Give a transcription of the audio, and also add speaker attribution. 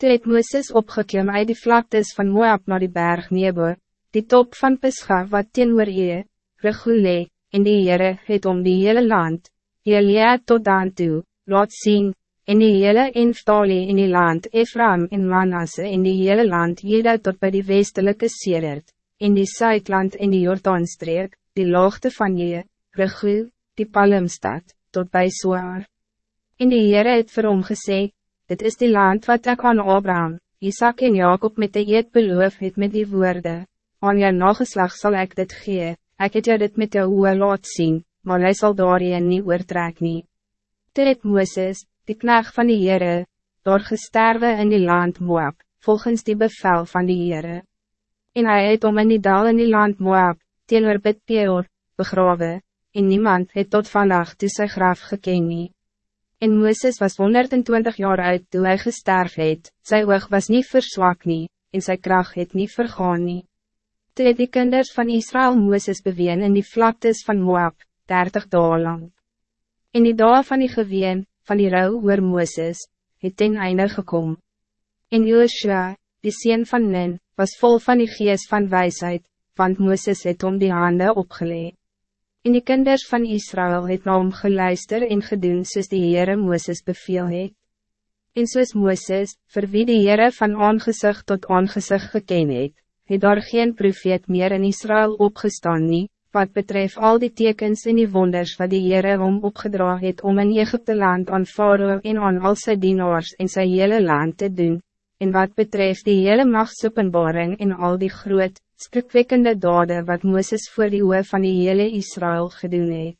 Speaker 1: Toe het Mooses opgeklim uit die vlaktes van Moab naar die berg Nebo, die top van Pisga wat teen oor Ee, Regule, en die Heere het om die hele land, Elia tot dan toe, laat zien, en die hele Enftali in die land Ephraim en Manasse in die hele land Jeda tot bij die westelijke Sedert, in die Zuidland in die Jordaanstreek, die laagte van Je, Regul, die Palmstad, tot bij Soar. In die Heere het vir hom gesê, dit is die land wat ek aan Abraham, Isaac en Jacob met de eed beloof het met die woorden, aan jou nageslag zal ik dit gee, ek het jou dit met jou oor laat zien, maar hij zal daar je nie oortrek nie. Toe het Mooses, die knecht van die Heere, door gesterwe in die land Moab, volgens die bevel van die Heere. En hij het om in die dal in die land Moab, teenoor bid Peor, begrawe, en niemand het tot vandaag toe sy graf geken nie. En Mooses was 120 jaar oud toen hij gesterf het, sy oog was niet verswak nie, en sy kracht het niet vergaan nie. Toe het die kinders van Israël Mooses beween in die vlaktes van Moab, 30 dagen lang. In die dagen van die geween, van die rouw oor Mooses, het ten einde gekom. En Joshua, die sien van Nen, was vol van die geest van wijsheid, want Mooses het om die handen opgeleid. En die kinders van Israël het na hom geluister en gedoen soos die Heere Mooses beveel het. En soos Mooses, vir wie die Heere van aangezicht tot aangezicht geken het, het daar geen profeet meer in Israël opgestaan nie, wat betreft al die tekens en die wonders wat die Heere om opgedra het om in Egypte land aan Faroe en aan al sy dienaars en sy hele land te doen, en wat betreft die hele machtsopenbaring en al die groot, skrikwekkende dade wat Mooses voor die oe van die hele Israël gedoen het.